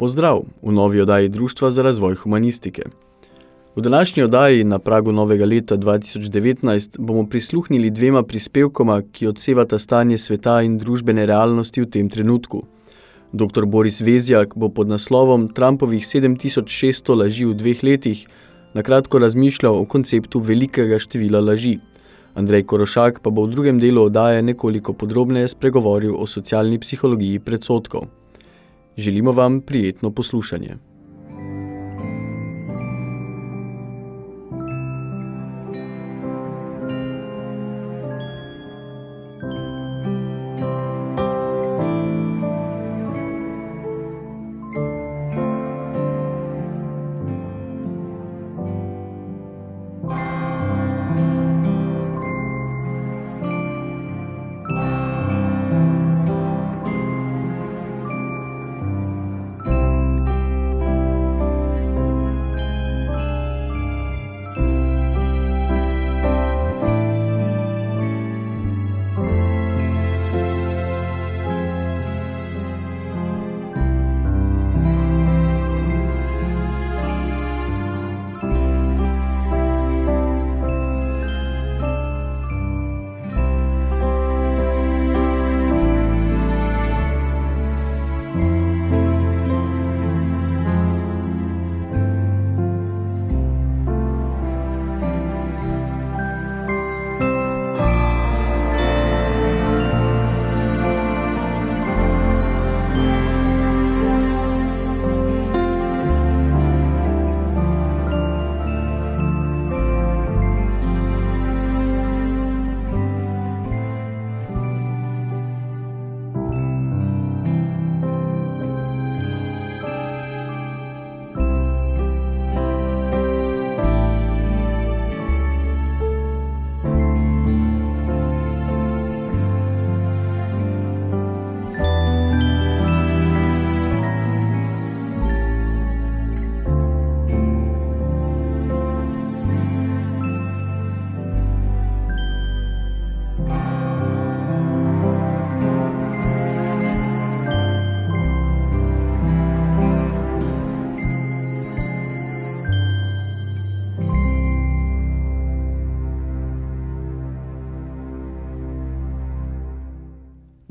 Pozdrav v novi oddaji Društva za razvoj humanistike. V današnji oddaji na pragu novega leta 2019 bomo prisluhnili dvema prispevkoma, ki odsevata stanje sveta in družbene realnosti v tem trenutku. Dr. Boris Vezjak bo pod naslovom Trumpovih 7600 laži v dveh letih nakratko razmišljal o konceptu velikega števila laži. Andrej Korošak pa bo v drugem delu oddaje nekoliko podrobneje spregovoril o socialni psihologiji predsotkov. Želimo vam prijetno poslušanje.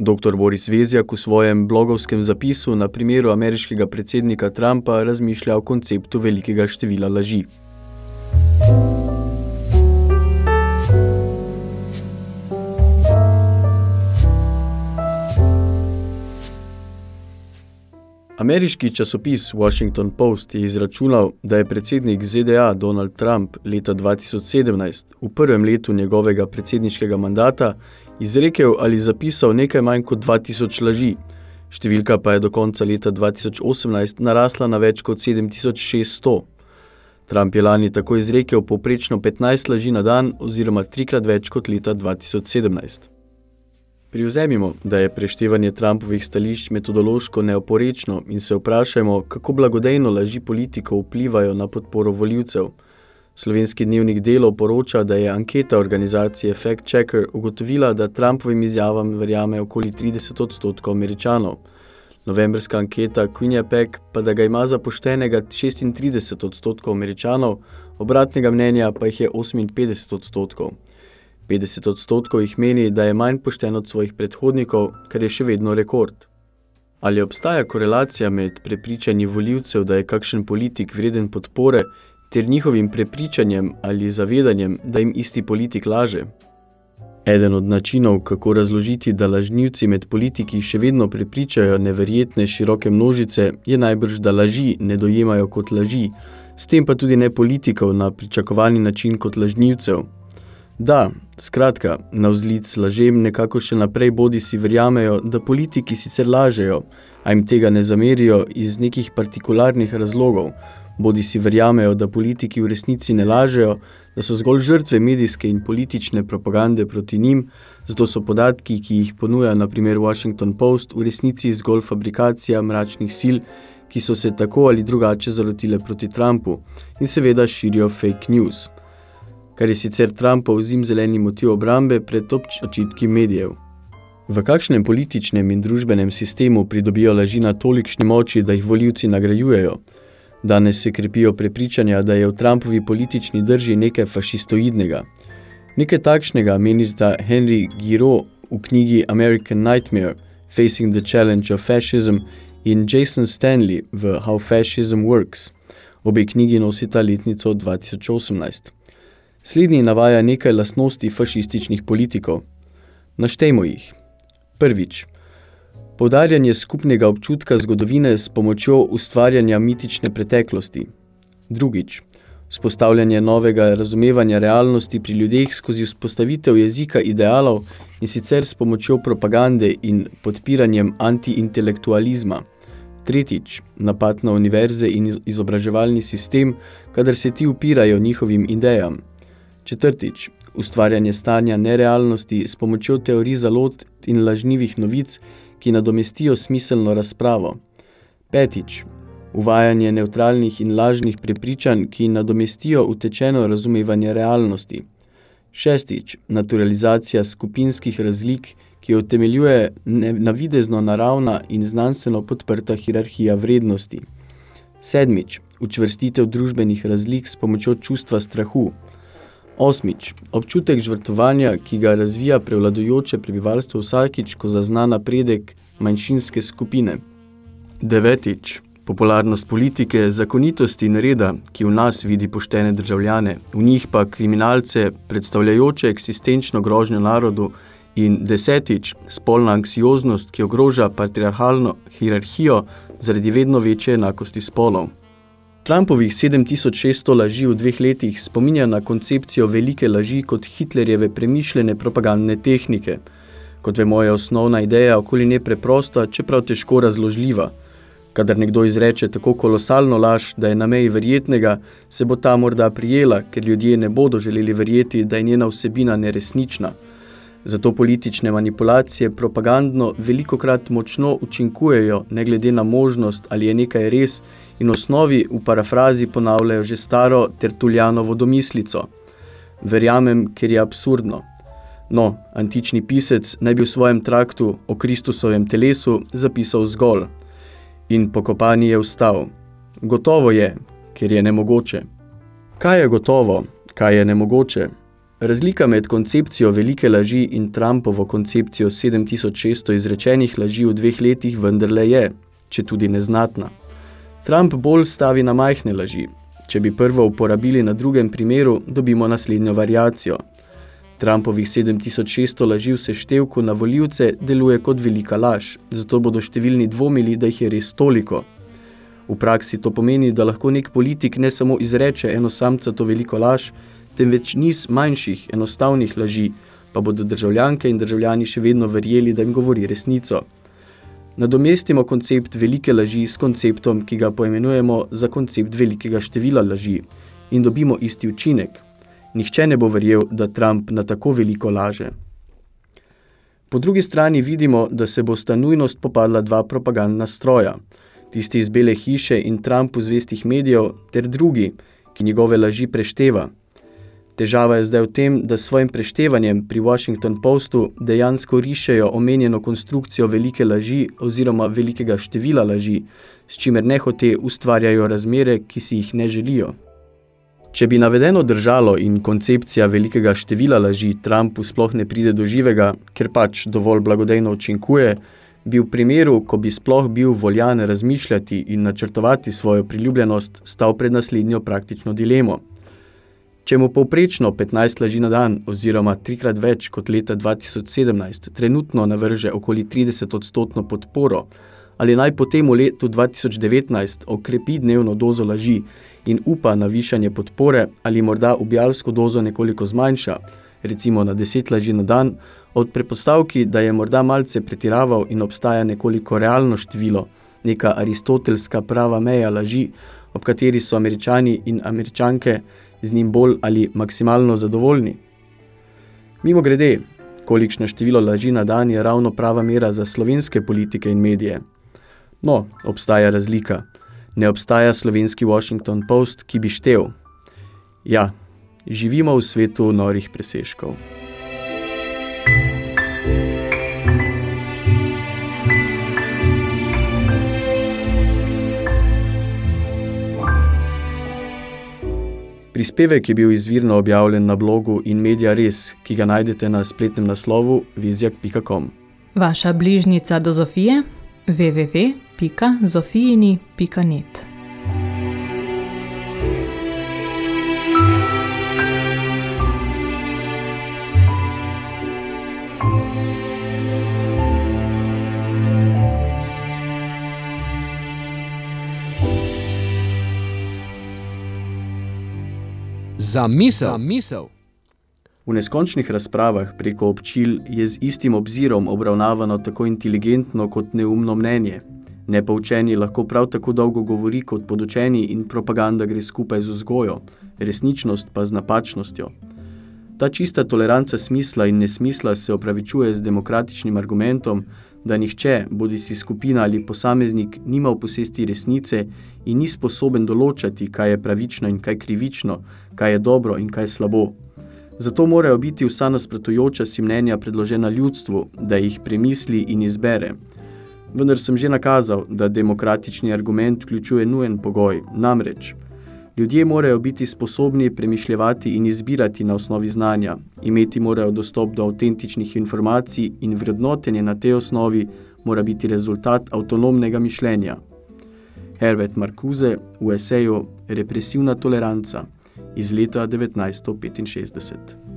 Dr. Boris Vezjak v svojem blogovskem zapisu na primeru ameriškega predsednika Trumpa razmišlja o konceptu velikega števila laži. Ameriški časopis Washington Post je izračunal, da je predsednik ZDA Donald Trump leta 2017, v prvem letu njegovega predsedniškega mandata, izrekel ali zapisal nekaj manj kot 2000 laži, številka pa je do konca leta 2018 narasla na več kot 7600. Trump je lani tako izrekel poprečno 15 laži na dan oziroma trikrat več kot leta 2017. Privzemimo, da je preštevanje Trumpovih stališč metodološko neoporečno in se vprašajmo, kako blagodejno laži politikov vplivajo na podporo voljivcev. Slovenski dnevnik Delo poroča, da je anketa organizacije Fact Checker ugotovila, da Trumpovim izjavam verjame okoli 30 odstotkov američanov. Novembrska anketa Quinnipiac pa da ga ima za poštenega 36 odstotkov američanov, obratnega mnenja pa jih je 58 odstotkov. 50 odstotkov jih meni, da je manj pošten od svojih predhodnikov, kar je še vedno rekord. Ali obstaja korelacija med prepričanji voljivcev, da je kakšen politik vreden podpore ter njihovim prepričanjem ali zavedanjem, da jim isti politik laže. Eden od načinov, kako razložiti, da lažnivci med politiki še vedno prepričajo neverjetne široke množice, je najbrž, da laži ne dojemajo kot laži, s tem pa tudi ne politikov na pričakovani način kot lažnivcev. Da, skratka, na vzlic lažem nekako še naprej bodi si verjamejo, da politiki sicer lažejo, a jim tega ne zamerijo iz nekih partikularnih razlogov, bodi si verjamejo, da politiki v resnici ne lažejo, da so zgolj žrtve medijske in politične propagande proti njim, zato so podatki, ki jih ponuja na primer Washington Post, v resnici zgolj fabrikacija mračnih sil, ki so se tako ali drugače zalotile proti Trumpu in seveda širijo fake news, kar je sicer Trumpov zimzeleni motiv obrambe pred očitki medijev. V kakšnem političnem in družbenem sistemu pridobijo laži na tolikšni moči, da jih voljivci nagrajujejo, Danes se krepijo prepričanja, da je v Trumpovi politični drži nekaj fašistoidnega. Nekaj takšnega menita Henry Giro v knjigi American Nightmare Facing the Challenge of Fascism in Jason Stanley v How Fascism Works. Obe knjigi nosita letnico 2018. Slednji navaja nekaj lasnosti fašističnih politikov. Naštejmo jih. Prvič. Poudarjanje skupnega občutka zgodovine s pomočjo ustvarjanja mitične preteklosti. Drugič. Spostavljanje novega razumevanja realnosti pri ljudeh skozi vzpostavitev jezika idealov in sicer s pomočjo propagande in podpiranjem antiintelektualizma. Tretjič. Napad na univerze in izobraževalni sistem, kadar se ti upirajo njihovim idejam. Četrtič. Ustvarjanje stanja nerealnosti s pomočjo teorij zalot in lažnivih novic, ki nadomestijo smiselno razpravo. Petič. Uvajanje neutralnih in lažnih prepričanj, ki nadomestijo utečeno razumevanje realnosti. Šestič. Naturalizacija skupinskih razlik, ki utemeljuje navidezno naravna in znanstveno podprta hierarhija vrednosti. Sedmič. Učvrstitev družbenih razlik s pomočjo čustva strahu. Osmič, občutek žvrtovanja, ki ga razvija prevladujoče prebivalstvo vsakič, ko zazna napredek manjšinske skupine. Devetič, popularnost politike, zakonitosti in reda, ki v nas vidi poštene državljane, v njih pa kriminalce, predstavljajoče eksistenčno grožnjo narodu, in desetič, spolna anksioznost, ki ogroža patriarhalno hierarhijo zaradi vedno večje enakosti spolov. Trumpovih 7600 laži v dveh letih spominja na koncepcijo velike laži kot Hitlerjeve premišljene propagandne tehnike. Kot vemo, je osnovna ideja okoli nepreprosta, čeprav težko razložljiva. Kadar nekdo izreče tako kolosalno laž, da je na meji verjetnega, se bo ta morda prijela, ker ljudje ne bodo želeli verjeti, da je njena vsebina neresnična. Zato politične manipulacije propagandno velikokrat močno učinkujejo, ne glede na možnost, ali je nekaj res, in osnovi v parafrazi ponavljajo že staro Tertuljanovo domislico. Verjamem, ker je absurdno. No, antični pisec naj bi v svojem traktu o Kristusovem telesu zapisal zgolj. In pokopani je vstal. Gotovo je, ker je nemogoče. Kaj je gotovo, kaj je nemogoče? Razlika med koncepcijo velike laži in Trumpovo koncepcijo 7600 izrečenih laži v dveh letih vendarle je, če tudi neznatna. Trump bolj stavi na majhne laži. Če bi prvo uporabili na drugem primeru, dobimo naslednjo variacijo. Trumpovih 7600 laži v seštevku na voljivce deluje kot velika laž, zato bodo številni dvomili, da jih je res toliko. V praksi to pomeni, da lahko nek politik ne samo izreče eno samca to veliko laž, temveč niz manjših, enostavnih laži, pa bodo državljanke in državljani še vedno verjeli, da jim govori resnico. Nadomestimo koncept velike laži s konceptom, ki ga poimenujemo za koncept velikega števila laži in dobimo isti učinek. Nihče ne bo verjel, da Trump na tako veliko laže. Po drugi strani vidimo, da se bo sta nujnost popadla dva propagandna stroja, tisti iz Bele hiše in Trumpu zvestih medijev, ter drugi, ki njegove laži prešteva – Težava je zdaj v tem, da s svojim preštevanjem pri Washington Postu dejansko rišejo omenjeno konstrukcijo velike laži oziroma velikega števila laži, s čimer nehote ustvarjajo razmere, ki si jih ne želijo. Če bi navedeno držalo in koncepcija velikega števila laži Trumpu sploh ne pride do živega, ker pač dovolj blagodejno učinkuje, bi v primeru, ko bi sploh bil voljan razmišljati in načrtovati svojo priljubljenost, stal pred naslednjo praktično dilemo. Če mu povprečno 15 laži na dan oziroma trikrat več kot leta 2017 trenutno navrže okoli 30 odstotno podporo, ali naj potem v letu 2019 okrepi dnevno dozo laži in upa na višanje podpore ali morda objavsko dozo nekoliko zmanjša, recimo na 10 laži na dan, od prepostavki, da je morda malce pretiraval in obstaja nekoliko realno število, neka aristotelska prava meja laži, ob kateri so američani in američanke z njim bolj ali maksimalno zadovoljni. Mimo grede, kolikšno število laži na dan je ravno prava mera za slovenske politike in medije. No, obstaja razlika. Ne obstaja slovenski Washington Post, ki bi štev. Ja, živimo v svetu norih preseškov. Prispevek je bil izvirno objavljen na blogu in Media Res, ki ga najdete na spletnem naslovu vizjak.com. Vaša bližnica do Zofije www.zofijini.net Za misel. Za misel. V neskončnih razpravah preko občil je z istim obzirom obravnavano tako inteligentno kot neumno mnenje. Nepoučeni lahko prav tako dolgo govori kot podučeni in propaganda gre skupaj z vzgojo, resničnost pa z napačnostjo. Ta čista toleranca smisla in nesmisla se opravičuje z demokratičnim argumentom, da nihče, bodi si skupina ali posameznik, nima v posesti resnice in ni sposoben določati, kaj je pravično in kaj krivično, kaj je dobro in kaj slabo. Zato morajo biti vsa nasprotujoča si mnenja predložena ljudstvu, da jih premisli in izbere. Vendar sem že nakazal, da demokratični argument vključuje nujen pogoj, namreč – Ljudje morajo biti sposobni premišljevati in izbirati na osnovi znanja, imeti morajo dostop do avtentičnih informacij in vrednotenje na tej osnovi mora biti rezultat avtonomnega mišljenja. Herbert Marcuse v eseju Represivna toleranca iz leta 1965.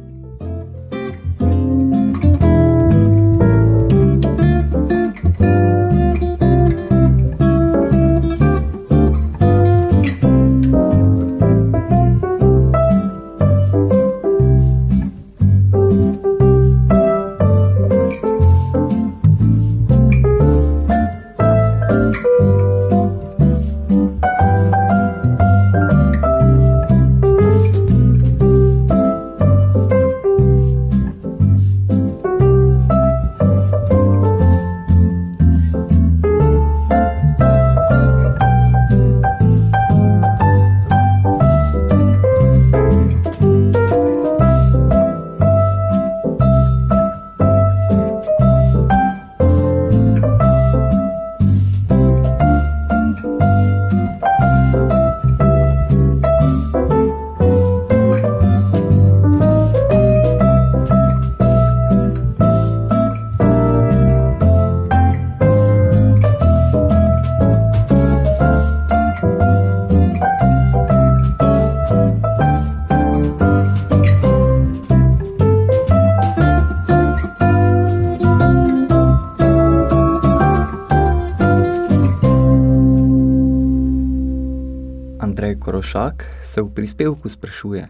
Korošak se v prispevku sprašuje,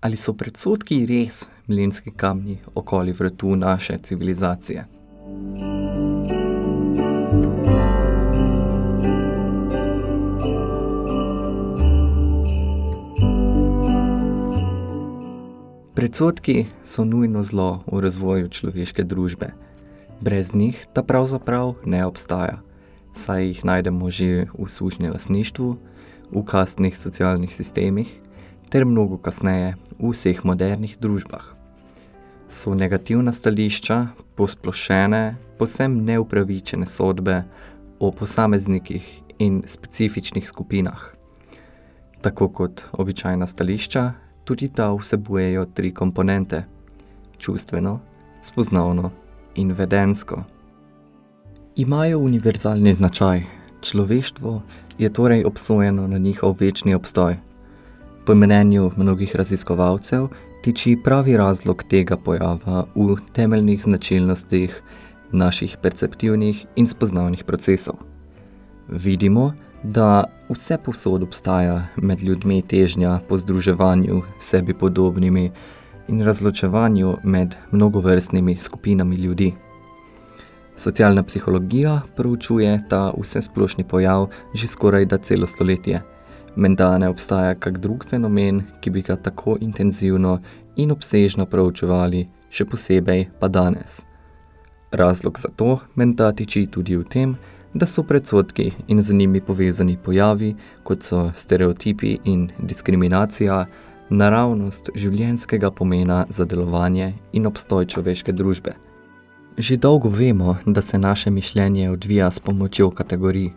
ali so predsodki res mlinski kamni okoli vrtu naše civilizacije. Predsodki so nujno zlo v razvoju človeške družbe. Brez njih ta pravzaprav ne obstaja, saj jih najdemo že v služnje lasništvu, v kastnih socialnih sistemih ter mnogo kasneje v vseh modernih družbah. So negativna stališča, posplošene, posem neupravičene sodbe o posameznikih in specifičnih skupinah. Tako kot običajna stališča, tudi ta vsebujejo tri komponente – čustveno, spoznavno in vedensko. Imajo univerzalni značaj. Človeštvo je torej obsojeno na njihov večni obstoj. Po mnenju mnogih raziskovalcev tiči pravi razlog tega pojava v temeljnih značilnostih naših perceptivnih in spoznavnih procesov. Vidimo, da vse posod obstaja med ljudmi težnja po združevanju sebi podobnimi in razločevanju med mnogovrstnimi skupinami ljudi. Socialna psihologija proučuje ta vsesplošni pojav že skoraj da celo stoletje. Menda ne obstaja kak drug fenomen, ki bi ga tako intenzivno in obsežno proučevali, še posebej pa danes. Razlog za to menda tiči tudi v tem, da so predsodki in z njimi povezani pojavi, kot so stereotipi in diskriminacija, naravnost življenjskega pomena za delovanje in obstoj človeške družbe. Že dolgo vemo, da se naše mišljenje odvija s pomočjo kategorij.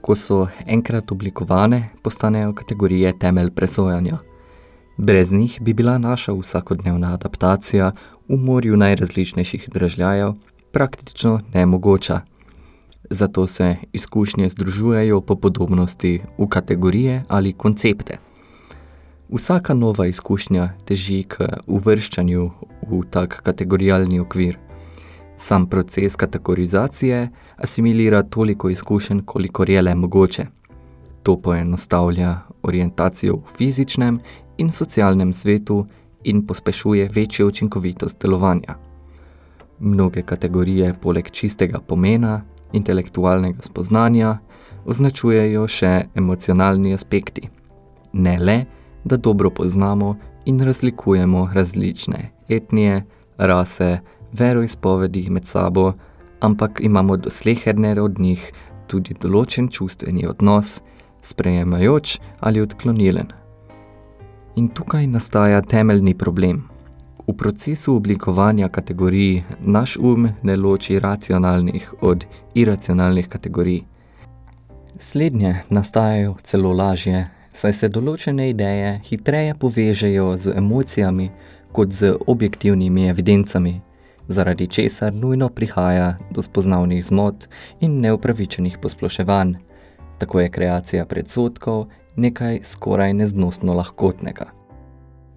Ko so enkrat oblikovane, postanejo kategorije temelj presojanja. Brez njih bi bila naša vsakodnevna adaptacija v morju najrazličnejših držljajev praktično nemogoča. Zato se izkušnje združujejo po podobnosti v kategorije ali koncepte. Vsaka nova izkušnja teži k uvrščanju v tak kategorijalni okvir. Sam proces kategorizacije asimilira toliko izkušenj, kolikor je le mogoče. To poenostavlja orientacijo v fizičnem in socialnem svetu in pospešuje večjo učinkovitost delovanja. Mnoge kategorije poleg čistega pomena intelektualnega spoznanja označujejo še emocionalni aspekti. Ne le, da dobro poznamo in razlikujemo različne etnije, rase, veroizpovedi med sabo, ampak imamo do sleherne od njih tudi določen čustveni odnos, sprejemajoč ali odklonilen. In tukaj nastaja temeljni problem – V procesu oblikovanja kategorij naš um ne loči racionalnih od iracionalnih kategorij. Slednje nastajajo celo lažje, saj se določene ideje hitreje povežejo z emocijami kot z objektivnimi evidencami, zaradi česar nujno prihaja do spoznavnih zmot in neupravičenih posploševanj. Tako je kreacija predsotkov nekaj skoraj neznosno lahkotnega.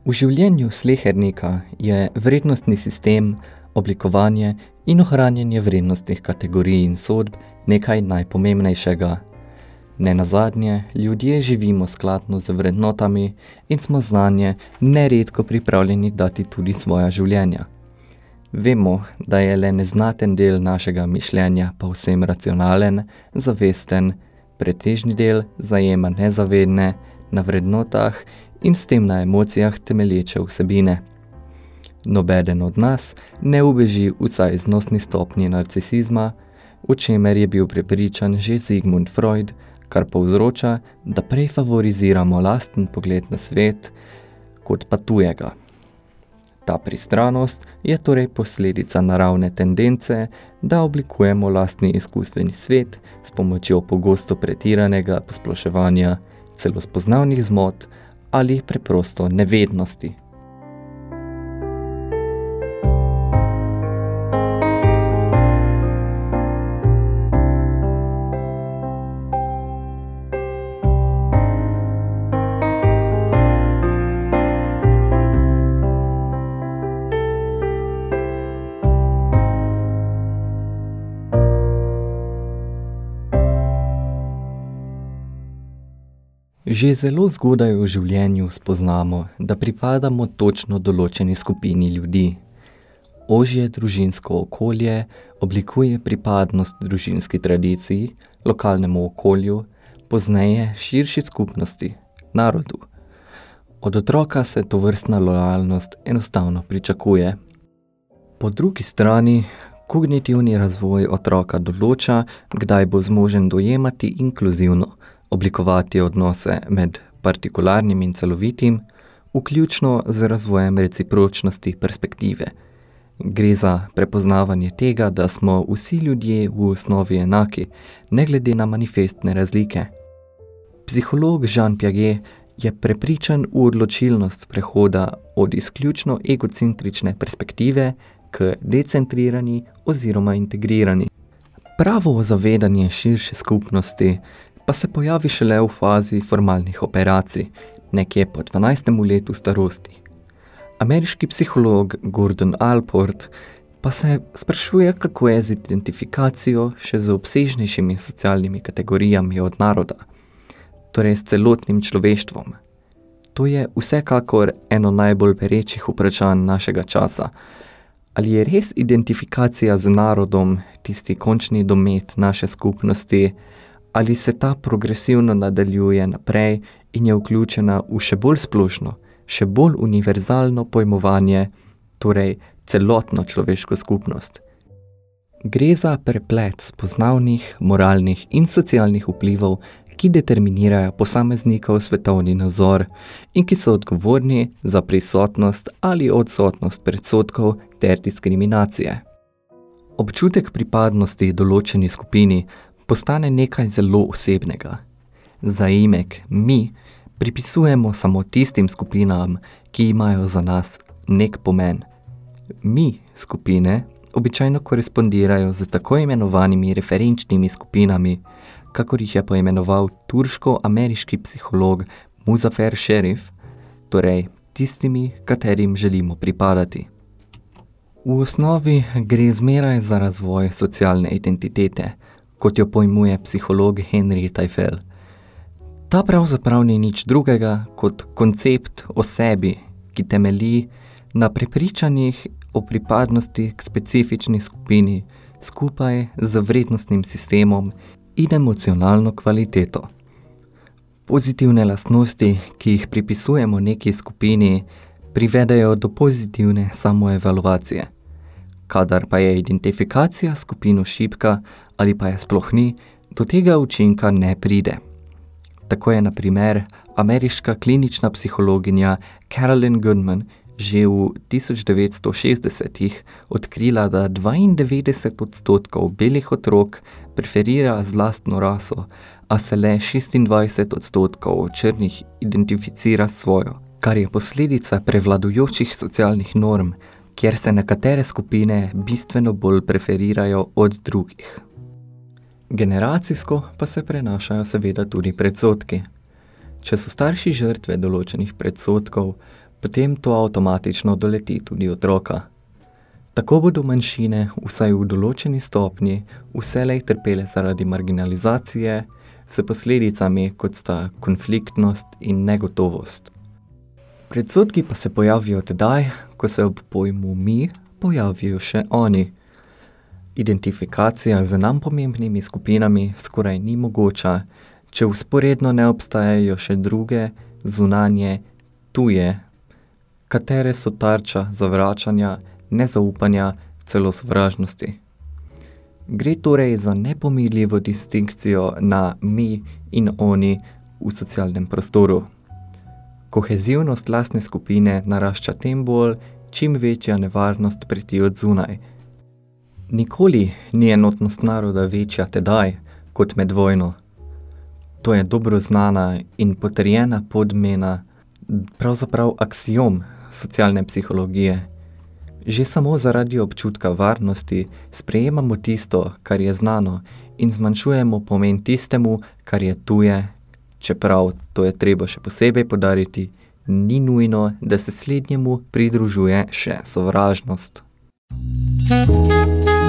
V življenju slehernika je vrednostni sistem, oblikovanje in ohranjanje vrednostnih kategorij in sodb nekaj najpomembnejšega. Ne nazadnje, ljudje živimo skladno z vrednotami in smo znanje neredko pripravljeni dati tudi svoja življenja. Vemo, da je le neznaten del našega mišljenja pa vsem racionalen, zavesten, pretežni del zajema nezavedne, na vrednotah in s tem na emocijah temelječe vsebine. Nobeden od nas ne ubeži vsaj znosni stopnji narcisizma, v čemer je bil prepričan že Sigmund Freud, kar povzroča, da prej favoriziramo lasten pogled na svet, kot pa tujega. Ta pristranost je torej posledica naravne tendence, da oblikujemo lastni izkustveni svet s pomočjo pogosto pretiranega posploševanja, celo spoznavnih zmot, ali preprosto nevednosti. Že zelo zgodaj v življenju spoznamo, da pripadamo točno določeni skupini ljudi. Ožje družinsko okolje oblikuje pripadnost družinski tradiciji, lokalnemu okolju, pozneje širši skupnosti, narodu. Od otroka se to vrstna lojalnost enostavno pričakuje. Po drugi strani, kognitivni razvoj otroka določa, kdaj bo zmožen dojemati inkluzivno, oblikovati odnose med partikularnim in celovitim, vključno z razvojem recipročnosti perspektive. Gre za prepoznavanje tega, da smo vsi ljudje v osnovi enaki, ne glede na manifestne razlike. Psiholog Jean Piaget je prepričan v odločilnost prehoda od izključno egocentrične perspektive k decentrirani oziroma integrirani Pravo zavedanje širše skupnosti pa se pojavi šele v fazi formalnih operacij, nekje po 12. letu starosti. Ameriški psiholog Gordon Alport pa se sprašuje, kako je z identifikacijo še z obsežnejšimi socialnimi kategorijami od naroda, torej s celotnim človeštvom. To je vsekakor eno najbolj perečih vprašanj našega časa. Ali je res identifikacija z narodom tisti končni domet naše skupnosti, ali se ta progresivno nadaljuje naprej in je vključena v še bolj splošno, še bolj univerzalno pojmovanje, torej celotno človeško skupnost. Gre za preplet spoznavnih, moralnih in socialnih vplivov, ki determinirajo posameznikov svetovni nazor in ki so odgovorni za prisotnost ali odsotnost predsotkov ter diskriminacije. Občutek pripadnosti določeni skupini postane nekaj zelo osebnega. Zaimek mi pripisujemo samo tistim skupinam, ki imajo za nas nek pomen – mi skupine običajno korespondirajo z tako imenovanimi referenčnimi skupinami, kakor jih je poimenoval turško-ameriški psiholog Muzafer Šerif, torej tistimi, katerim želimo pripadati. V osnovi gre zmeraj za razvoj socialne identitete, kot jo pojmuje psiholog Henry Teifel. Ta pravzaprav ni nič drugega kot koncept o sebi, ki temelji na prepričanjih o pripadnosti k specifični skupini skupaj z vrednostnim sistemom in emocionalno kvaliteto. Pozitivne lastnosti, ki jih pripisujemo neki skupini, privedajo do pozitivne samoevaluacije. Kadar pa je identifikacija skupino šipka ali pa je sploh ni, do tega učinka ne pride. Tako je na primer ameriška klinična psihologinja Carolyn Goodman že v 1960-ih odkrila, da 92 odstotkov belih otrok preferira zlastno raso, a se le 26 odstotkov črnih identificira svojo, kar je posledica prevladujočih socialnih norm, kjer se nekatere skupine bistveno bolj preferirajo od drugih. Generacijsko pa se prenašajo seveda tudi predsotki. Če so starši žrtve določenih predsotkov, potem to avtomatično doleti tudi otroka. Tako bodo manjšine, vsaj v določeni stopnji, vselej trpele zaradi marginalizacije, s posledicami, kot sta konfliktnost in negotovost. Predsodki pa se pojavijo tedaj, ko se ob pojmu mi pojavijo še oni. Identifikacija z nam pomembnimi skupinami skoraj ni mogoča, če usporedno ne obstajajo še druge, zunanje, tuje katere so tarča zavračanja, nezaupanja, celo sovražnosti. Gre torej za nepomirljivo distinkcijo na mi in oni v socialnem prostoru. Kohezivnost lastne skupine narašča tem bolj, čim večja nevarnost preti od zunaj. Nikoli ni enotnost naroda večja tedaj, kot med vojno. To je dobro znana in potrjena podmena, pravzaprav aksiom socialne psihologije. Že samo zaradi občutka varnosti sprejemamo tisto, kar je znano in zmanjšujemo pomen tistemu, kar je tuje, čeprav to je treba še posebej podariti, ni nujno, da se slednjemu pridružuje še sovražnost. Thank you.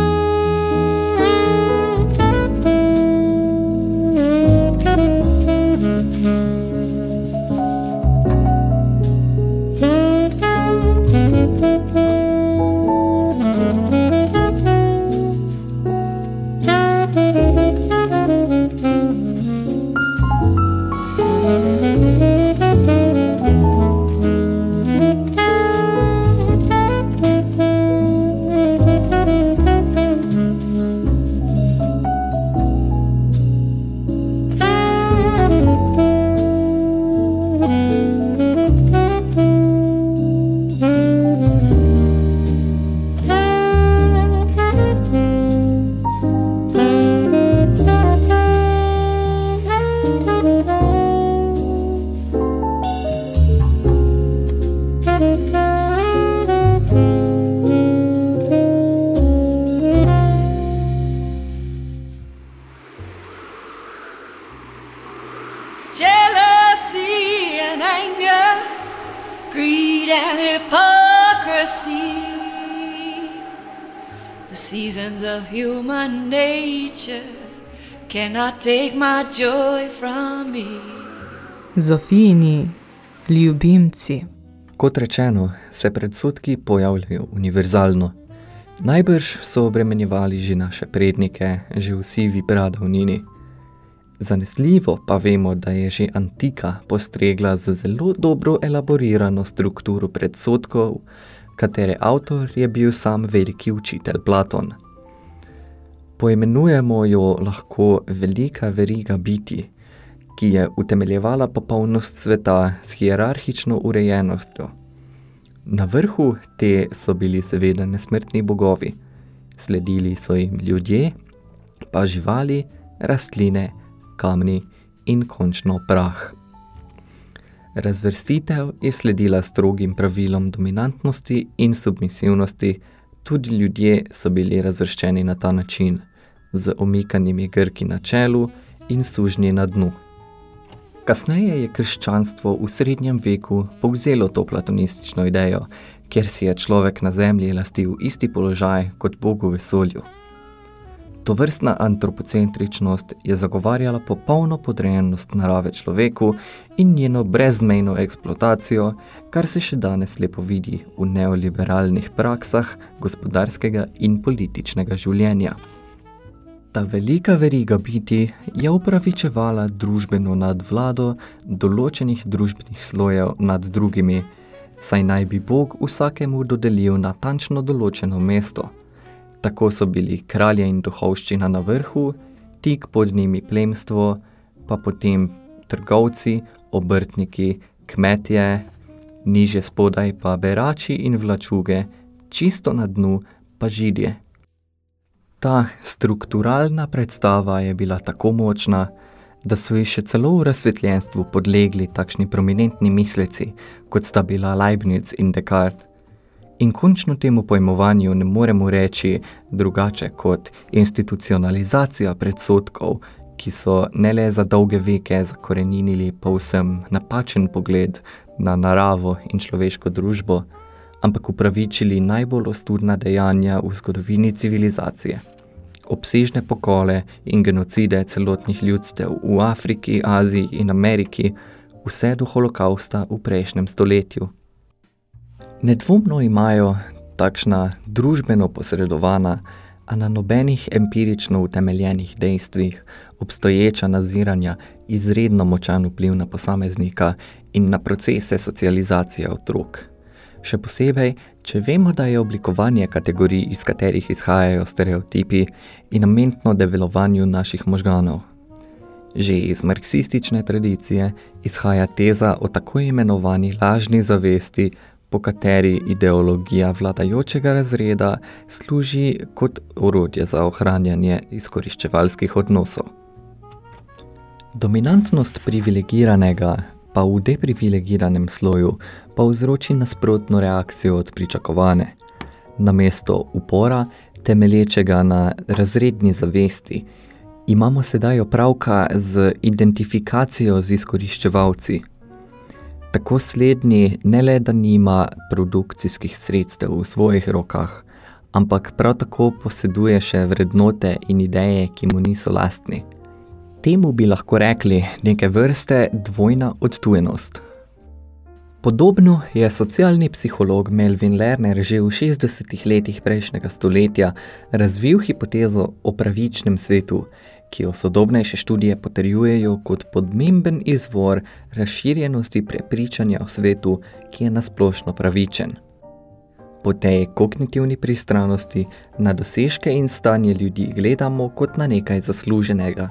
Cannot take my joy from me. Zofijini, ljubimci. Kot rečeno, se predsodki pojavljajo univerzalno. Najbrž so obremenjevali že naše prednike, že vsi vi pradavnini. Zanesljivo pa vemo, da je že antika postregla z zelo dobro elaborirano strukturo predsodkov, katere avtor je bil sam veliki učitelj Platon. Poimenujemo jo lahko velika veriga biti, ki je utemeljevala popolnost sveta s hierarhično urejenostjo. Na vrhu te so bili seveda nesmrtni bogovi, sledili so jim ljudje, pa živali, rastline, kamni in končno prah. Razvrstitev je sledila strogim pravilom dominantnosti in submisivnosti, tudi ljudje so bili razvrščeni na ta način, z omikanimi grki na čelu in sužnji na dnu. Kasneje je krščanstvo v srednjem veku povzelo to platonistično idejo, kjer si je človek na zemlji lastil isti položaj kot Bog v vesolju. To vrstna antropocentričnost je zagovarjala popolno podrejenost narave človeku in njeno brezmejno eksploatacijo, kar se še danes lepo vidi v neoliberalnih praksah gospodarskega in političnega življenja. Ta velika veriga biti je upravičevala družbeno nadvlado določenih družbenih slojev nad drugimi, saj naj bi Bog vsakemu dodelil natančno določeno mesto – Tako so bili kralje in duhovščina na vrhu, tik pod njimi plemstvo, pa potem trgovci, obrtniki, kmetje, niže spodaj pa berači in vlačuge, čisto na dnu pa židje. Ta strukturalna predstava je bila tako močna, da so ji še celo v razsvetljenstvu podlegli takšni prominentni misleci, kot sta bila Leibniz in Descartes. In končno temu pojmovanju ne moremo reči drugače kot institucionalizacija predsodkov, ki so ne le za dolge veke zakoreninili povsem napačen pogled na naravo in človeško družbo, ampak upravičili najbolj ostudna dejanja v zgodovini civilizacije. Obsežne pokole in genocide celotnih ljudstev v Afriki, Aziji in Ameriki, vse do holokausta v prejšnjem stoletju. Nedvomno imajo takšna družbeno posredovana, a na nobenih empirično utemeljenih dejstvih obstoječa naziranja izredno močan vpliv na posameznika in na procese socializacije otrok. Še posebej, če vemo, da je oblikovanje kategorij, iz katerih izhajajo stereotipi, in namentno develovanju naših možganov. Že iz marksistične tradicije izhaja teza o tako imenovani lažni zavesti po kateri ideologija vladajočega razreda služi kot orodje za ohranjanje izkoriščevalskih odnosov. Dominantnost privilegiranega pa v deprivilegiranem sloju pa vzroči nasprotno reakcijo od pričakovane. Namesto upora, temelječega na razredni zavesti, imamo sedaj opravka z identifikacijo z izkoriščevalci – Tako slednji ne le, da nima produkcijskih sredstev v svojih rokah, ampak prav tako poseduje še vrednote in ideje, ki mu niso lastni. Temu bi lahko rekli neke vrste dvojna odtujenost. Podobno je socialni psiholog Melvin Lerner že v 60 letih prejšnjega stoletja razvil hipotezo o pravičnem svetu, ki jo sodobnejše študije potrjujejo kot podmemben izvor razširjenosti prepričanja o svetu, ki je nasplošno pravičen. Po tej kognitivni pristranosti na dosežke in stanje ljudi gledamo kot na nekaj zasluženega.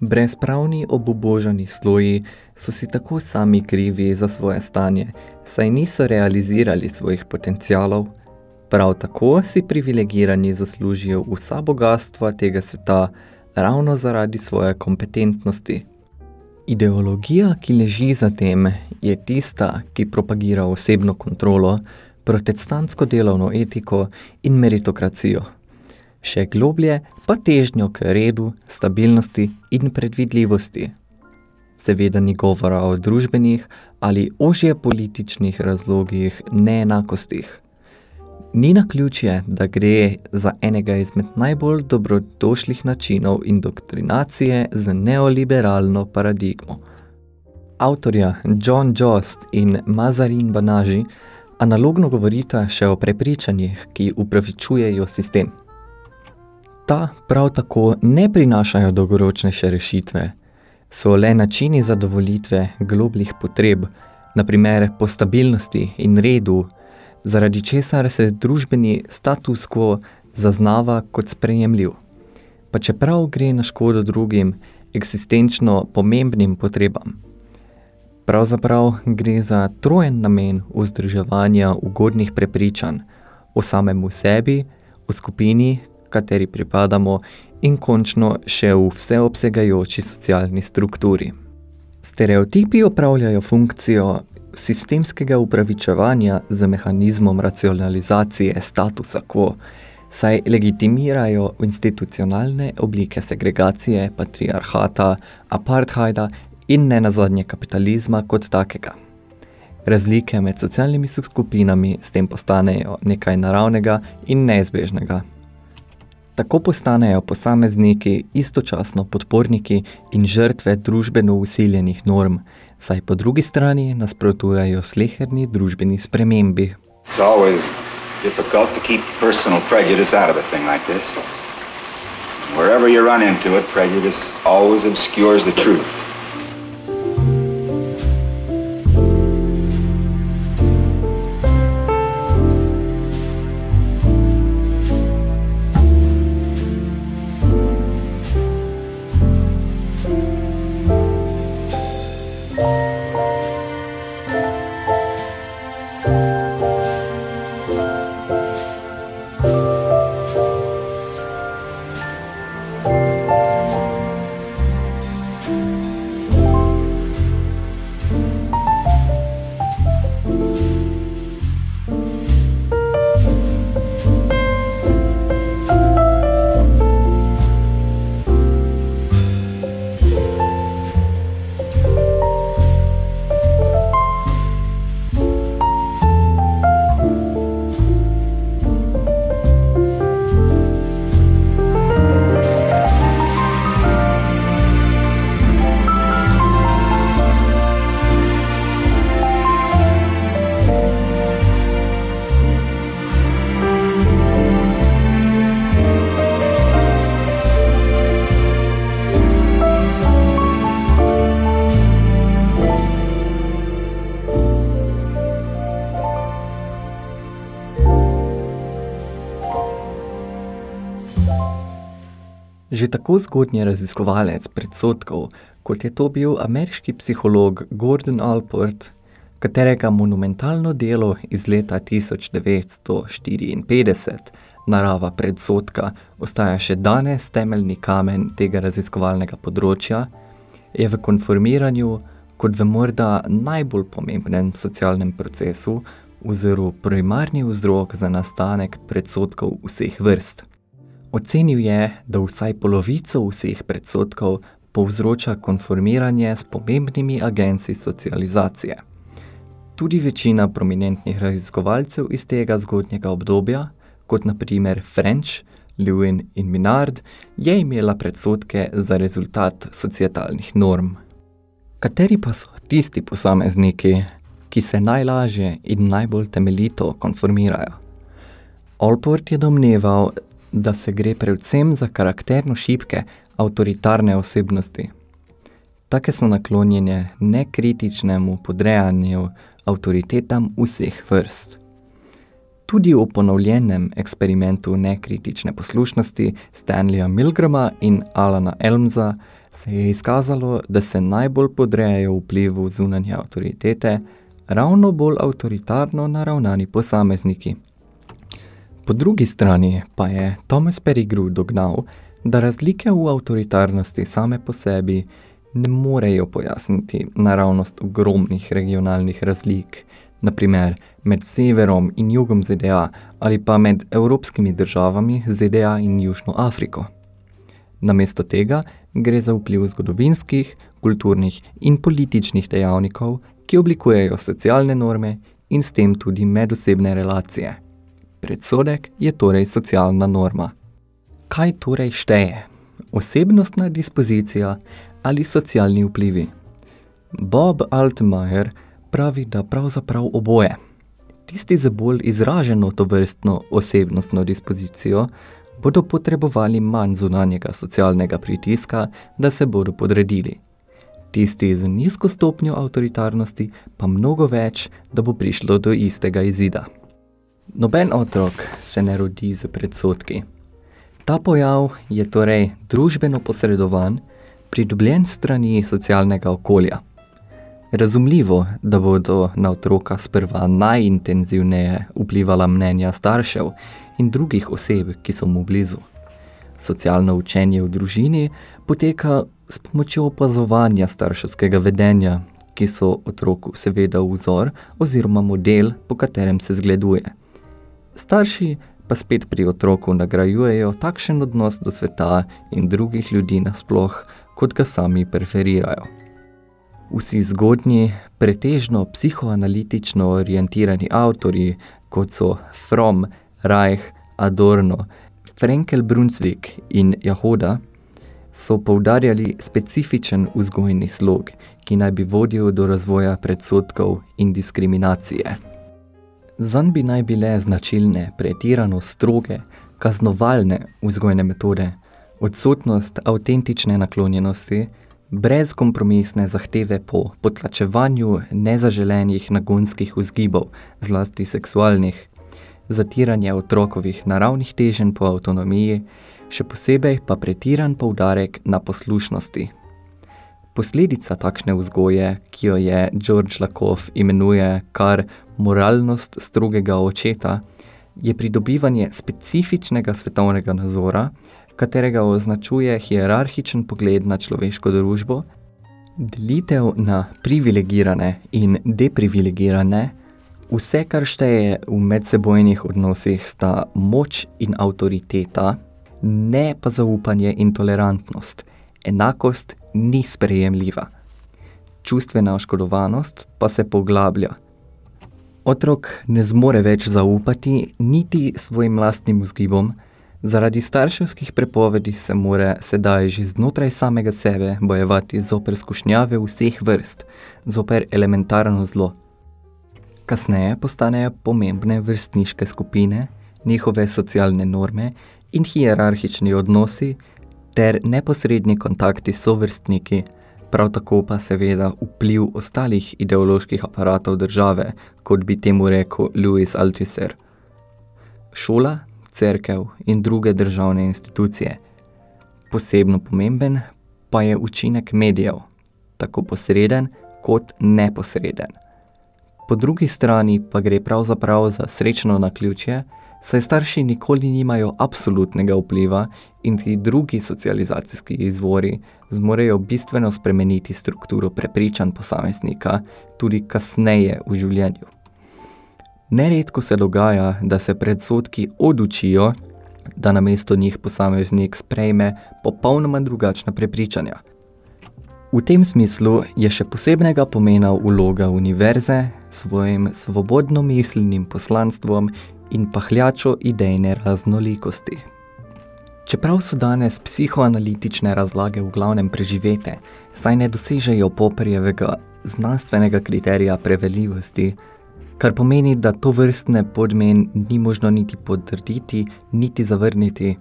Brezpravni obubožani sloji so si tako sami krivi za svoje stanje, saj niso realizirali svojih potencialov, prav tako si privilegirani zaslužijo vsa bogatstva tega sveta, ravno zaradi svoje kompetentnosti. Ideologija, ki leži za tem, je tista, ki propagira osebno kontrolo, protestantsko delovno etiko in meritokracijo. Še globlje pa težnjo k redu, stabilnosti in predvidljivosti. seveda ni govora o družbenih ali ožje političnih razlogih neenakostih. Ni na ključje, da gre za enega izmed najbolj dobrodošlih načinov indoktrinacije z neoliberalno paradigmo. Avtorja John Jost in Mazarin Banaži analogno govorita še o prepričanjih, ki upravičujejo sistem. Ta prav tako ne prinašajo dolgoročnejše rešitve, so le načini zadovolitve globljih potreb, naprimer po stabilnosti in redu, zaradi česar se družbeni status quo zaznava kot sprejemljiv. Pa čeprav gre na škodo drugim eksistenčno pomembnim potrebam. Pravzaprav gre za trojen namen vzdrževanja ugodnih prepričanj o samemu sebi, o skupini, kateri pripadamo in končno še v vseobsegajoči socialni strukturi. Stereotipi opravljajo funkcijo sistemskega upravičevanja z mehanizmom racionalizacije statusa quo, saj legitimirajo institucionalne oblike segregacije, patriarhata, apartheida in ne nazadnje kapitalizma kot takega. Razlike med socialnimi skupinami s tem postanejo nekaj naravnega in neizbežnega. Tako postanejo posamezniki istočasno podporniki in žrtve družbeno usiljenih norm, saj po drugi strani nasprotujejo sleherni družbeni spremembi. It's always difficult to keep personal prejudice out of a thing like this. Wherever you run into it, prejudice always obscures the truth. Že tako zgodnji raziskovalec predsotkov, kot je to bil ameriški psiholog Gordon Alport, katerega monumentalno delo iz leta 1954, Narava predsotka, ostaja še danes temeljni kamen tega raziskovalnega področja, je v konformiranju kot v morda najbolj pomembnem socialnem procesu vzoril primarni vzrok za nastanek predsotkov vseh vrst. Ocenil je, da vsaj polovico vseh predsotkov povzroča konformiranje s pomembnimi agenci socializacije. Tudi večina prominentnih raziskovalcev iz tega zgodnjega obdobja, kot na primer French, Lewin in Minard, je imela predsotke za rezultat societalnih norm. Kateri pa so tisti posamezniki, ki se najlažje in najbolj temeljito konformirajo? Allport je domneval, da se gre predvsem za karakterno šibke, avtoritarne osebnosti. Take so naklonjene nekritičnemu podrejanju avtoritetam vseh vrst. Tudi v ponovljenem eksperimentu nekritične poslušnosti Stanleya Milgrama in Alana Elmsa se je izkazalo, da se najbolj podrejajo vplivu zunanje avtoritete ravno bolj avtoritarno naravnani posamezniki. Po drugi strani pa je Thomas Perigru dognal, da razlike v avtoritarnosti same po sebi ne morejo pojasniti naravnost ogromnih regionalnih razlik, naprimer med severom in jugom ZDA ali pa med evropskimi državami ZDA in Južno Afriko. Namesto tega gre za vpliv zgodovinskih, kulturnih in političnih dejavnikov, ki oblikujejo socialne norme in s tem tudi medosebne relacije. Predsodek je torej socialna norma. Kaj torej šteje? Osebnostna dispozicija ali socialni vplivi? Bob Altmaier pravi, da pravzaprav oboje. Tisti za bolj izraženo to vrstno osebnostno dispozicijo bodo potrebovali manj zunanjega socialnega pritiska, da se bodo podredili. Tisti z nizko stopnjo avtoritarnosti pa mnogo več, da bo prišlo do istega izida. Noben otrok se ne rodi z predsotki. Ta pojav je torej družbeno posredovan, pridobljen strani socialnega okolja. Razumljivo, da bodo na otroka sprva najintenzivneje vplivala mnenja staršev in drugih oseb, ki so mu blizu. Socialno učenje v družini poteka s pomočjo opazovanja starševskega vedenja, ki so otroku seveda vzor oziroma model, po katerem se zgleduje. Starši pa spet pri otroku nagrajujejo takšen odnos do sveta in drugih ljudi nasploh, kot ga sami preferirajo. Vsi zgodnji, pretežno psihoanalitično orientirani avtori, kot so Fromm, Reich, Adorno, Frenkel Brunswick in Jahoda, so poudarjali specifičen vzgojni slog, ki naj bi vodil do razvoja predsotkov in diskriminacije. Zan bi naj bile značilne pretirano stroge, kaznovalne vzgojne metode, odsotnost avtentične naklonjenosti, brezkompromisne zahteve po potlačevanju nezaželenih nagonskih vzgibov, zlasti seksualnih, zatiranje otrokovih naravnih teženj po avtonomiji, še posebej pa pretiran poudarek na poslušnosti. Posledica takšne vzgoje, ki jo je George Lakoff imenuje kar moralnost strogega očeta, je pridobivanje specifičnega svetovnega nazora, katerega označuje hierarhičen pogled na človeško družbo, delitev na privilegirane in deprivilegirane, vse, kar šteje v medsebojnih odnosih, sta moč in avtoriteta, ne pa zaupanje in tolerantnost. Enakost ni sprejemljiva. Čustvena oškodovanost pa se poglablja. Otrok ne zmore več zaupati niti svojim lastnim vzgibom, Zaradi starševskih prepovedi se mora sedaj že znotraj samega sebe bojevati zoper skušnjave vseh vrst, zoper elementarno zlo. Kasneje postanejo pomembne vrstniške skupine, njihove socialne norme in hierarhični odnosi ter neposredni kontakti s sovrstniki, prav tako pa seveda vpliv ostalih ideoloških aparatov države, kot bi temu rekel Louis Althusser. Šola cerkev in druge državne institucije. Posebno pomemben pa je učinek medijev, tako posreden kot neposreden. Po drugi strani pa gre pravzaprav za srečno naključje, saj starši nikoli nimajo absolutnega vpliva in ti drugi socializacijski izvori zmorejo bistveno spremeniti strukturo prepričan posameznika tudi kasneje v življenju. Neredko se dogaja, da se predsodki odučijo, da namesto njih posameznik sprejme popolnoma drugačna prepričanja. V tem smislu je še posebnega pomena vloga univerze svojim svobodno mislnim poslanstvom in pahljačo idejne raznolikosti. Čeprav so danes psihoanalitične razlage v glavnem preživete, saj ne dosežejo poprjevega znanstvenega kriterija preveljivosti, kar pomeni, da to vrstne podmen ni možno niti potrditi, niti zavrniti,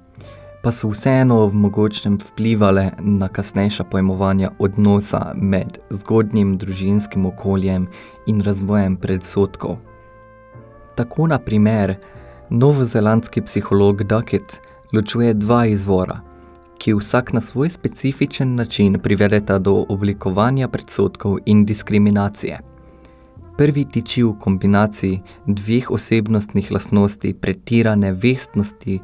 pa so vseeno v mogočnem vplivale na kasnejša pojmovanja odnosa med zgodnjim družinskim okoljem in razvojem predsotkov. Tako na primer, novozelandski psiholog Duckett ločuje dva izvora, ki vsak na svoj specifičen način privedeta do oblikovanja predsotkov in diskriminacije – prvi tiči v kombinaciji dveh osebnostnih lastnosti pretirane vestnosti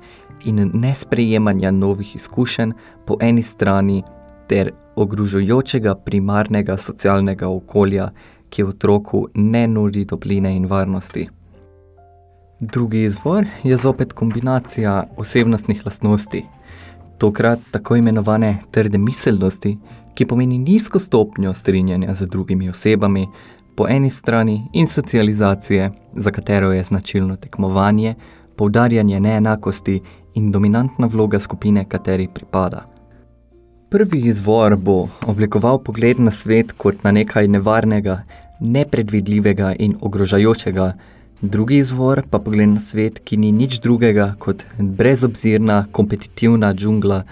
in nesprejemanja novih izkušenj po eni strani ter ogružujočega primarnega socialnega okolja, ki otroku ne nudi topline in varnosti. Drugi izvor je zopet kombinacija osebnostnih lastnosti. Tokrat tako imenovane trde miselnosti, ki pomeni nizko stopnjo strinjanja z drugimi osebami, po eni strani in socializacije, za katero je značilno tekmovanje, poudarjanje neenakosti in dominantna vloga skupine, kateri pripada. Prvi izvor bo oblikoval pogled na svet kot na nekaj nevarnega, nepredvidljivega in ogrožajočega, drugi izvor pa pogled na svet, ki ni nič drugega kot brezobzirna, kompetitivna džungla,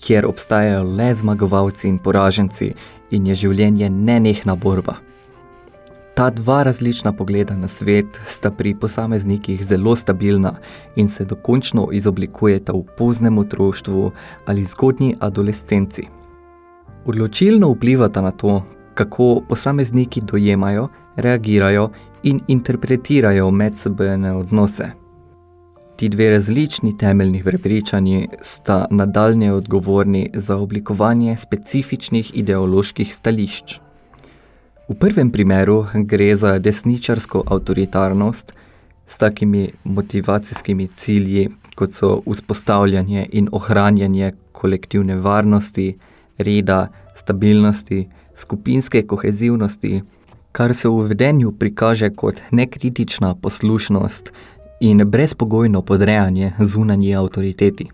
kjer obstajajo le zmagovalci in poraženci in je življenje nenehna borba. Ta dva različna pogleda na svet sta pri posameznikih zelo stabilna in se dokončno izoblikujeta v poznem otroštvu ali zgodnji adolescenci. Odločilno vplivata na to, kako posamezniki dojemajo, reagirajo in interpretirajo medsebojne odnose. Ti dve različni temeljnih prepričanji sta nadaljne odgovorni za oblikovanje specifičnih ideoloških stališč. V prvem primeru gre za desničarsko avtoritarnost s takimi motivacijskimi cilji, kot so vzpostavljanje in ohranjanje kolektivne varnosti, reda, stabilnosti, skupinske kohezivnosti, kar se v vedenju prikaže kot nekritična poslušnost in brezpogojno podrejanje zunanji avtoriteti.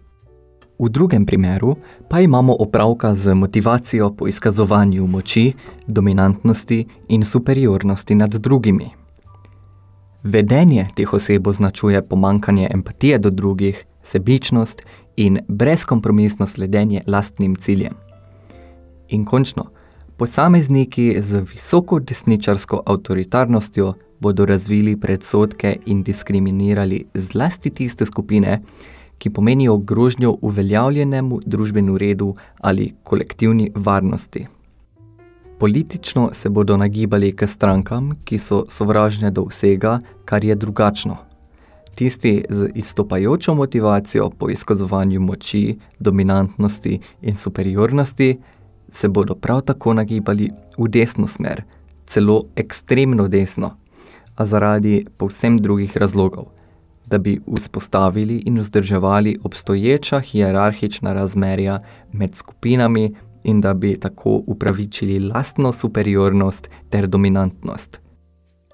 V drugem primeru pa imamo opravka z motivacijo po izkazovanju moči, dominantnosti in superiornosti nad drugimi. Vedenje teh oseb označuje pomankanje empatije do drugih, sebičnost in brezkompromisno sledenje lastnim ciljem. In končno, posamezniki z visoko desničarsko avtoritarnostjo bodo razvili predsodke in diskriminirali zlasti tiste skupine, ki pomenijo grožnjo uveljavljenemu družbenu redu ali kolektivni varnosti. Politično se bodo nagibali k strankam, ki so sovražne do vsega, kar je drugačno. Tisti z izstopajočo motivacijo po izkazovanju moči, dominantnosti in superiornosti se bodo prav tako nagibali v desno smer, celo ekstremno desno, a zaradi povsem drugih razlogov – da bi vzpostavili in vzdrževali obstoječa hierarhična razmerja med skupinami in da bi tako upravičili lastno superiornost ter dominantnost.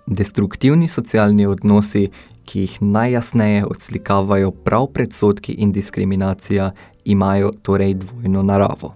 Destruktivni socialni odnosi, ki jih najjasneje odslikavajo prav predsodki in diskriminacija, imajo torej dvojno naravo.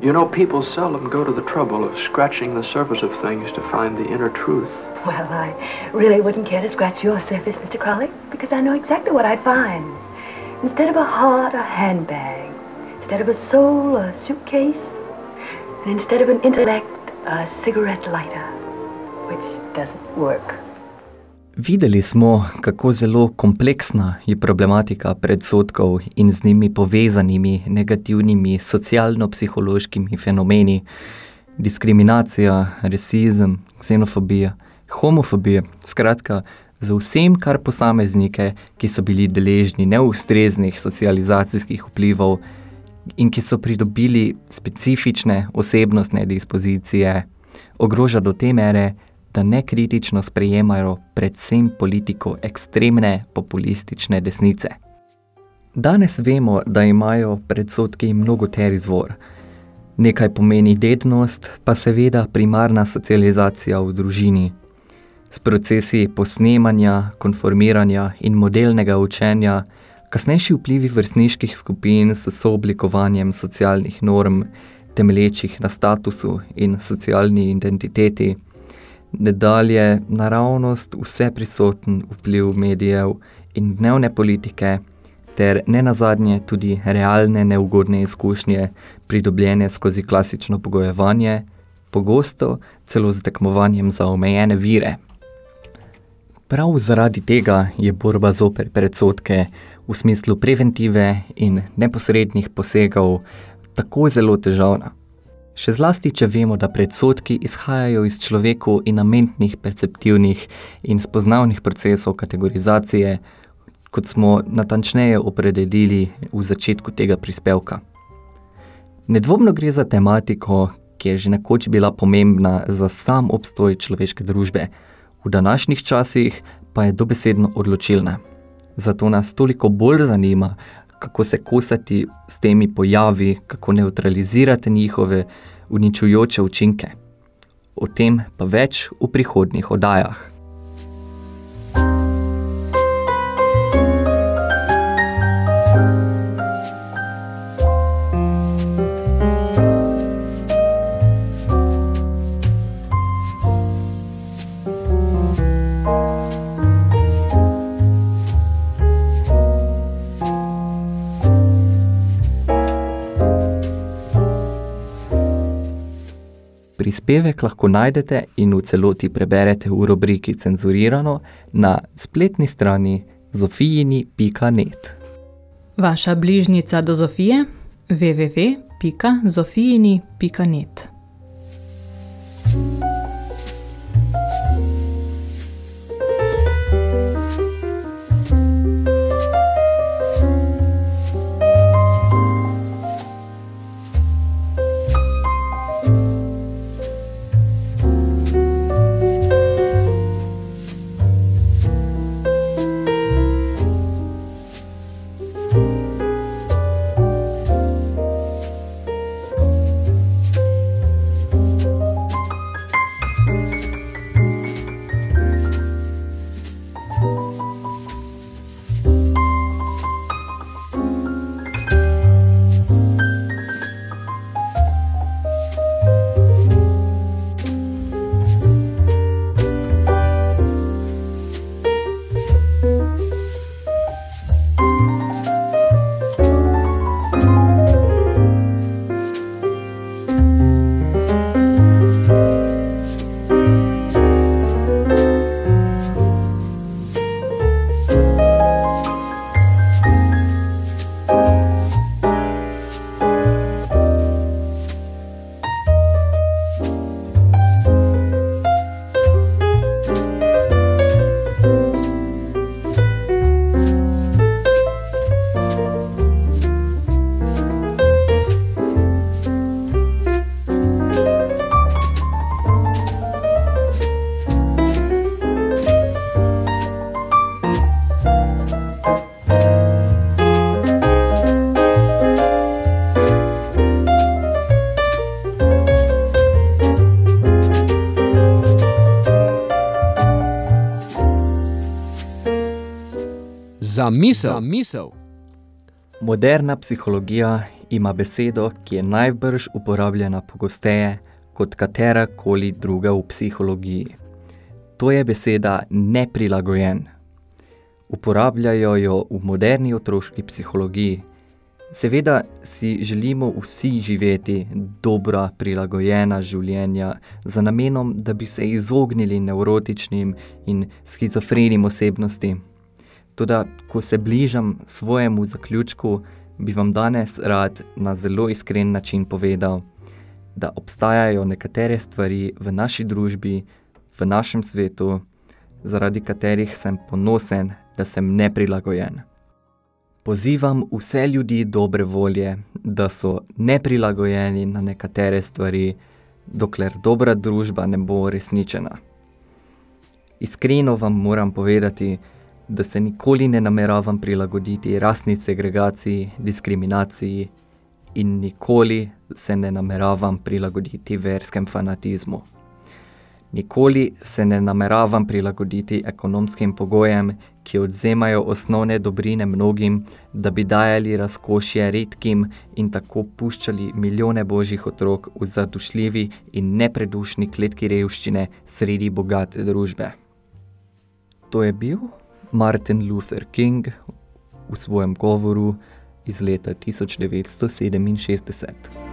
You know, people seldom go to the trouble of scratching the surface of things to find the inner truth. Well, I really wouldn't care to scratch your surface, Mr. Crowley, because I know exactly what I'd find. Instead of a heart, a handbag. Instead of a soul, a suitcase. And instead of an intellect, a cigarette lighter, which doesn't work. Videli smo, kako zelo kompleksna je problematika predsotkov in z njimi povezanimi negativnimi socialno-psihološkimi fenomeni, diskriminacija, rasizem, ksenofobija, homofobija, skratka, za vsem, kar posameznike, ki so bili deležni neustreznih socializacijskih vplivov in ki so pridobili specifične osebnostne dispozicije, ogroža do te mere, da nekritično sprejemajo predvsem politiko ekstremne populistične desnice. Danes vemo, da imajo predsotki mnogo ter izvor. Nekaj pomeni dednost, pa seveda primarna socializacija v družini. S procesi posnemanja, konformiranja in modelnega učenja, kasnejši vplivi vrstniških skupin s sooblikovanjem socialnih norm, temelječih na statusu in socialni identiteti, Nedalje naravnost vse prisoten vpliv medijev in dnevne politike ter ne nazadnje tudi realne neugodne izkušnje pridobljene skozi klasično pogojevanje, pogosto celo z tekmovanjem za omejene vire. Prav zaradi tega je borba zoper predsotke v smislu preventive in neposrednih posegov tako zelo težavna. Še zlasti, če vemo, da predsotki izhajajo iz človeku inamentnih, perceptivnih in spoznavnih procesov kategorizacije, kot smo natančneje opredelili v začetku tega prispevka. Nedvomno gre za tematiko, ki je že nekoč bila pomembna za sam obstoj človeške družbe, v današnjih časih pa je dobesedno odločilna. Zato nas toliko bolj zanima, kako se kosati s temi pojavi, kako neutralizirati njihove uničujoče učinke. O tem pa več v prihodnjih oddajah. Prispevek lahko najdete in v celoti preberete v rubriki Cenzurirano na spletni strani zofijini.net. Vaša bližnica do Zofije www.zofijini.net Za misel. Za misel. Moderna psihologija ima besedo, ki je najbrž uporabljena pogosteje kot katera koli druga v psihologiji. To je beseda neprilagojen. Uporabljajo jo v moderni otroški psihologiji. Seveda si želimo vsi živeti dobra, prilagojena življenja za namenom, da bi se izognili nevrotičnim in schizofrenim osebnostim. Toda, ko se bližam svojemu zaključku, bi vam danes rad na zelo iskren način povedal, da obstajajo nekatere stvari v naši družbi, v našem svetu, zaradi katerih sem ponosen, da sem neprilagojen. Pozivam vse ljudi dobre volje, da so neprilagojeni na nekatere stvari, dokler dobra družba ne bo resničena. Iskreno vam moram povedati, da se nikoli ne nameravam prilagoditi rasni segregaciji, diskriminaciji in nikoli se ne nameravam prilagoditi verskem fanatizmu. Nikoli se ne nameravam prilagoditi ekonomskim pogojem, ki odzemajo osnovne dobrine mnogim, da bi dajali razkošje redkim in tako puščali milijone božjih otrok v zadušljivi in nepredušni kletki revščine sredi bogate družbe. To je bil Martin Luther King v svojem govoru iz leta 1967.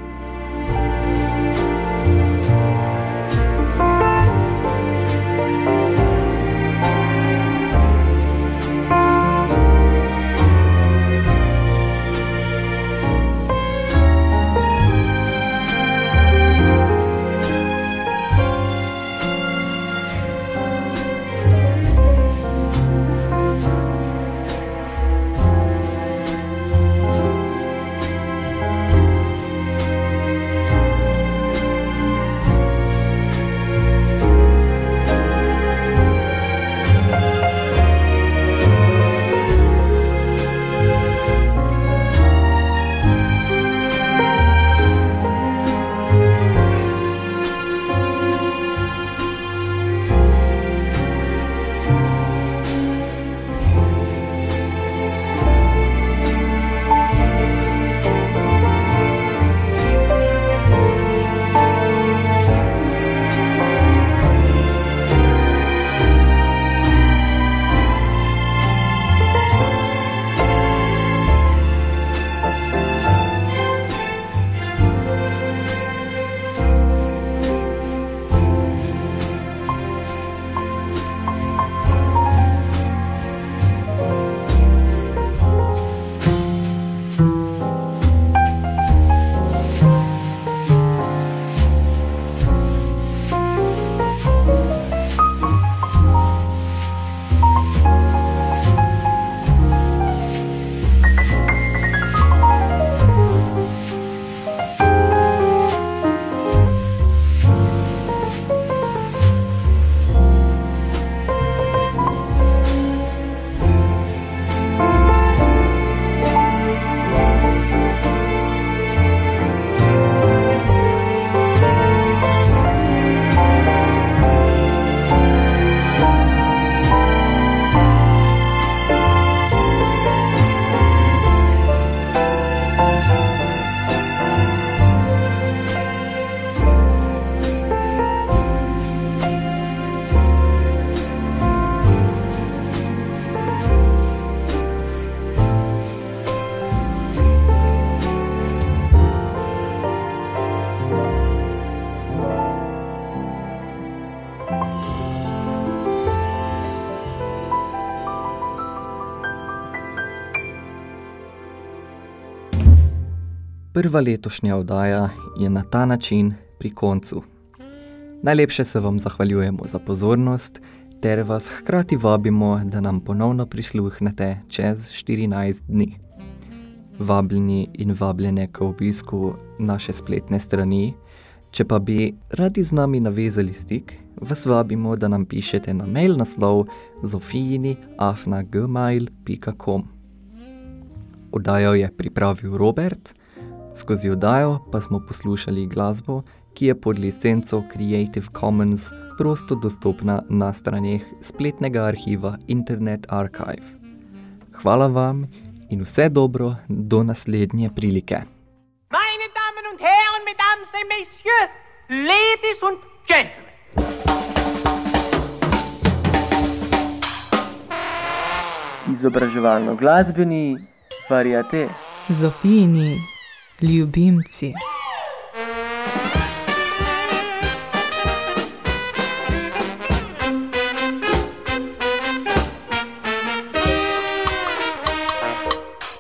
Prva letošnja oddaja je na ta način pri koncu. Najlepše se vam zahvaljujemo za pozornost, ter vas hkrati vabimo, da nam ponovno prisluhnete čez 14 dni. Vabljeni in vabljene k obisku naše spletne strani, če pa bi radi z nami navezali stik, vas vabimo, da nam pišete na mail naslov zofijini.afna.gmail.com Oddajo je pripravil Robert, Skozi oddajo pa smo poslušali glasbo, ki je pod licenco Creative Commons prosto dostopna na straneh spletnega arhiva Internet Archive. Hvala vam in vse dobro do naslednje prilike. mesdames et messieurs, ladies and gentlemen. Izobraževalno glasbeni variate. Zofijini ljubimci.